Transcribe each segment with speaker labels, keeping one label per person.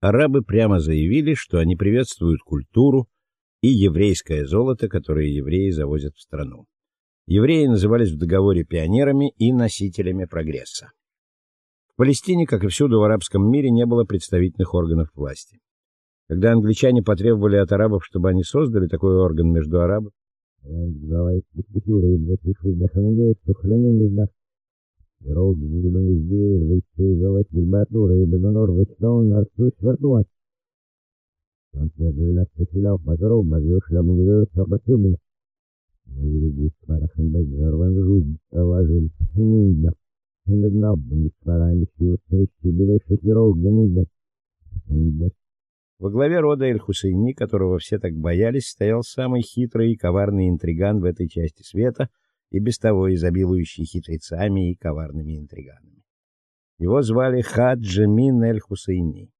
Speaker 1: арабы прямо заявили, что они приветствуют культуру и еврейское золото, которое евреи завозят в страну. Евреи назывались в договоре пионерами и носителями прогресса. В Палестине, как и всюду в арабском мире, не было представительных органов власти. Когда англичане потребовали от арабов, чтобы они создали такой орган между арабами,
Speaker 2: Дорога гнилой зверь, выцеживать гильбатуры, безонор вычтон, нарсуш вартуан. Танцер дырилат петилав, базаров, базюшля, мгидор, сапасюбин. Мегириди спарахын бэк жарван жудь, аважин, химинда. Химиднаб, миспарами, сиусныщи, билей шокиров, гнильда. Гнильда.
Speaker 1: Во главе рода Эль-Хусейни, которого все так боялись, стоял самый хитрый и коварный интриган в этой части света — и без того изобилующий хитрецами и коварными интриганами. Его звали Хаджимин эль-Хусейни.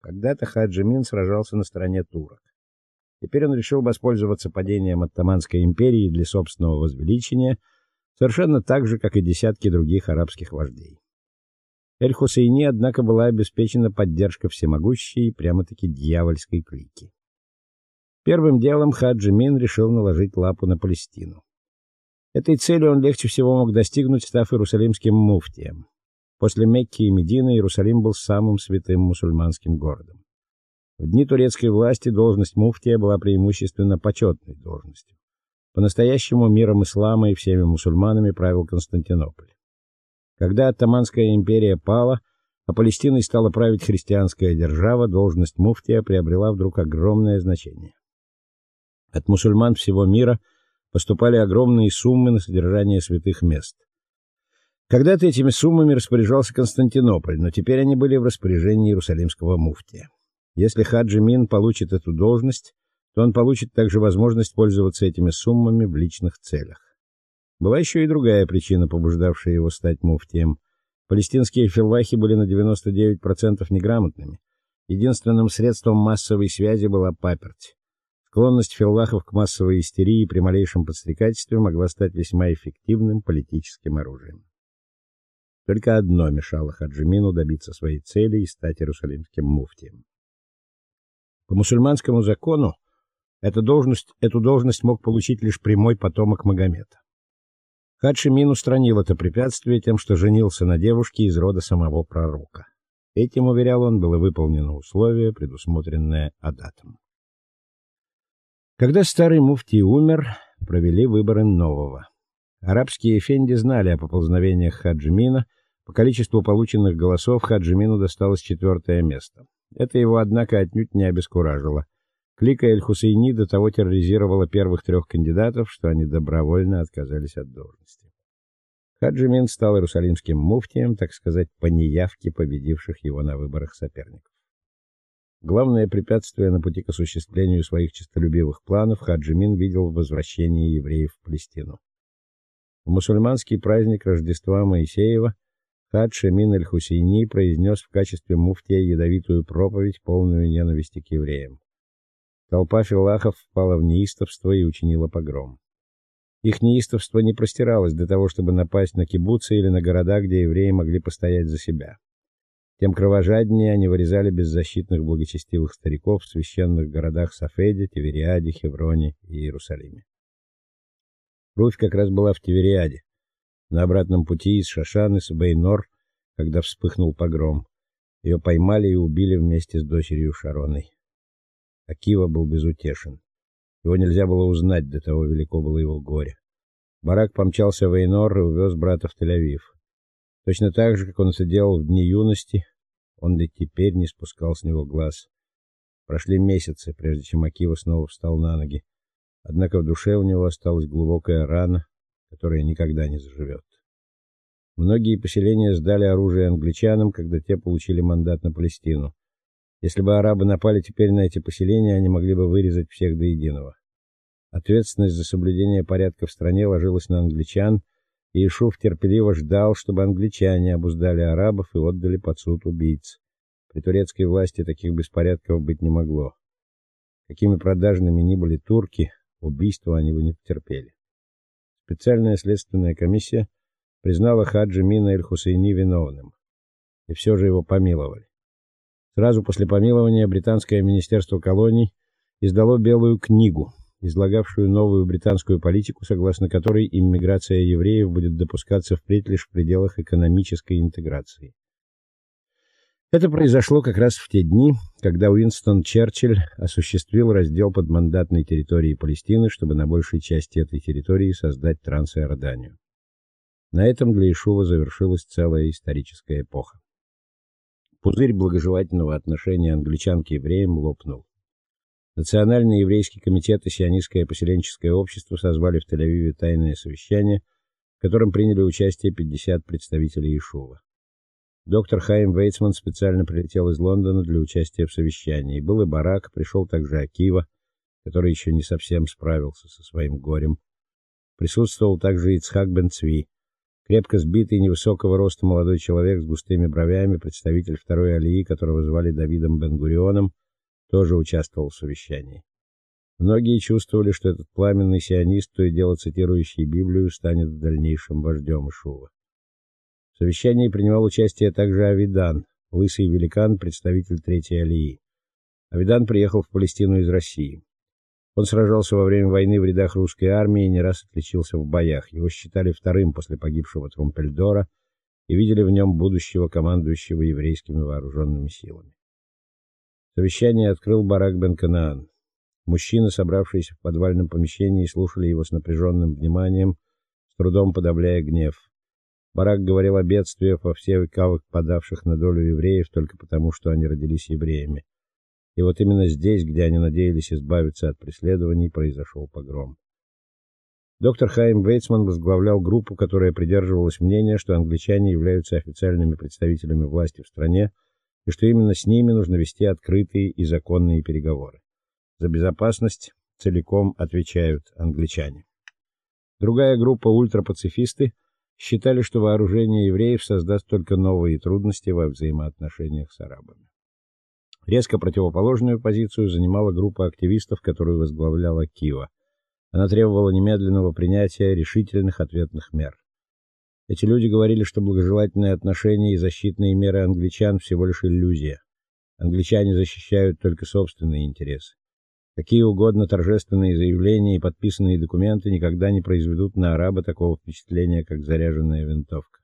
Speaker 1: Когда-то Хаджимин сражался на стороне турок. Теперь он решил воспользоваться падением Оттоманской империи для собственного возвеличения, совершенно так же, как и десятки других арабских вождей. Эль-Хусейни, однако, была обеспечена поддержка всемогущей, прямо-таки дьявольской клики. Первым делом Хаджи Мин решил наложить лапу на Палестину. Этой цели он легче всего мог достигнуть, став иерусалимским муфтием. После Мекки и Медины Иерусалим был самым святым мусульманским городом. В дни турецкой власти должность муфтия была преимущественно почетной должностью. По-настоящему миром ислама и всеми мусульманами правил Константинополь. Когда Оттоманская империя пала, а Палестиной стала править христианская держава, должность муфтия приобрела вдруг огромное значение. От мусульман всего мира – поступали огромные суммы на содержание святых мест. Когда-то этими суммами распоряжался Константинополь, но теперь они были в распоряжении Иерусалимского муфтия. Если Хаджи Мин получит эту должность, то он получит также возможность пользоваться этими суммами в личных целях. Была еще и другая причина, побуждавшая его стать муфтием. Палестинские филлахи были на 99% неграмотными. Единственным средством массовой связи была паперть. Склонность филлахов к массовой истерии при малейшем подстрекательстве могла стать весьма эффективным политическим оружием. Только одно мешало Хаджимину добиться своей цели и стать иерусалимским муфтием. По мусульманскому закону эту должность, эту должность мог получить лишь прямой потомок Магомета. Хаджимин устранил это препятствие тем, что женился на девушке из рода самого пророка. Этим, уверял он, было выполнено условие, предусмотренное Адатом. Когда старый муфтий умер, провели выборы нового. Арабские эфенди знали о поползновениях Хаджимина. По количеству полученных голосов Хаджимину досталось четвертое место. Это его, однако, отнюдь не обескуражило. Клика Эль-Хусейни до того терроризировала первых трех кандидатов, что они добровольно отказались от должности. Хаджимин стал иерусалимским муфтием, так сказать, по неявке победивших его на выборах соперников. Главное препятствие на пути к осуществлению своих честолюбивых планов Хаджимин видел в возвращении евреев в Палестину. В мусульманский праздник Рождества Моисеева Хадж Эмин эль-Хусейни произнес в качестве муфтия ядовитую проповедь, полную ненависти к евреям. Толпа филлахов впала в неистовство и учинила погром. Их неистовство не простиралось до того, чтобы напасть на кибуцы или на города, где евреи могли постоять за себя тем кровожаднее они вырезали беззащитных благочестивых стариков в священных городах Сафеде, Тивериаде, Хевроне и Иерусалиме. Руфь как раз была в Тивериаде, на обратном пути из Шашаны с Бейнор, когда вспыхнул погром. Ее поймали и убили вместе с дочерью Шароной. Акива был безутешен. Его нельзя было узнать, до того велико было его горе. Барак помчался в Эйнор и увез брата в Тель-Авив. Точно так же, как он это делал в дни юности, он ведь теперь не спускал с него глаз. Прошли месяцы, прежде чем Акива снова встал на ноги. Однако в душе у него осталась глубокая рана, которая никогда не заживет. Многие поселения сдали оружие англичанам, когда те получили мандат на Палестину. Если бы арабы напали теперь на эти поселения, они могли бы вырезать всех до единого. Ответственность за соблюдение порядка в стране ложилась на англичан, и Ишуф терпеливо ждал, чтобы англичане обуздали арабов и отдали под суд убийц. При турецкой власти таких беспорядков быть не могло. Какими продажными ни были турки, убийства они бы не потерпели. Специальная следственная комиссия признала Хаджи Мина эль-Хусейни виновным, и все же его помиловали. Сразу после помилования британское министерство колоний издало белую книгу, излагавшую новую британскую политику, согласно которой иммиграция евреев будет допускаться впредь лишь в пределах экономической интеграции. Это произошло как раз в те дни, когда Уинстон Черчилль осуществил раздел подмандатной территории Палестины, чтобы на большей части этой территории создать Трансиорданию. На этом для Ишува завершилась целая историческая эпоха. Пузырь благожелательного отношения англичан к евреям лопнул. Национальный еврейский комитет и сионистское поселенческое общество созвали в Тель-Авиве тайное совещание, в котором приняли участие 50 представителей Ишува. Доктор Хайм Вейцман специально прилетел из Лондона для участия в совещании. Был и Барак, пришел также Акива, который еще не совсем справился со своим горем. Присутствовал также Ицхак бен Цви, крепко сбитый невысокого роста молодой человек с густыми бровями, представитель второй алии, которого звали Давидом Бен-Гурионом, тоже участвовал в совещании. Многие чувствовали, что этот пламенный сионист, то и дело цитирующий Библию, станет в дальнейшем вождем Ишува. В совещании принимал участие также Авидан, лысый великан, представитель Третьей Алии. Авидан приехал в Палестину из России. Он сражался во время войны в рядах русской армии и не раз отличился в боях. Его считали вторым после погибшего Трумпельдора и видели в нем будущего командующего еврейскими вооруженными силами. Совещание открыл Барак бен Канаан. Мужчины, собравшиеся в подвальном помещении, слушали его с напряженным вниманием, с трудом подавляя гнев. Барак говорил о бедствиях во всех веках, подавших на долю евреев только потому, что они родились евреями. И вот именно здесь, где они надеялись избавиться от преследований, произошел погром. Доктор Хайм Вейцман возглавлял группу, которая придерживалась мнения, что англичане являются официальными представителями власти в стране и что именно с ними нужно вести открытые и законные переговоры. За безопасность целиком отвечают англичане. Другая группа ультрапацифисты считали, что вооружение евреев создаст только новые трудности во взаимоотношениях с арабами. Резко противоположную позицию занимала группа активистов, которую возглавляла Кива. Она требовала немедленного принятия решительных ответных мер. Эти люди говорили, что благожелательные отношения и защитные меры англичан всего лишь иллюзия. Англичане защищают только собственные интересы. Какие угодно торжественные заявления и подписанные документы никогда не произведут на араба такого впечатления, как заряженная винтовка.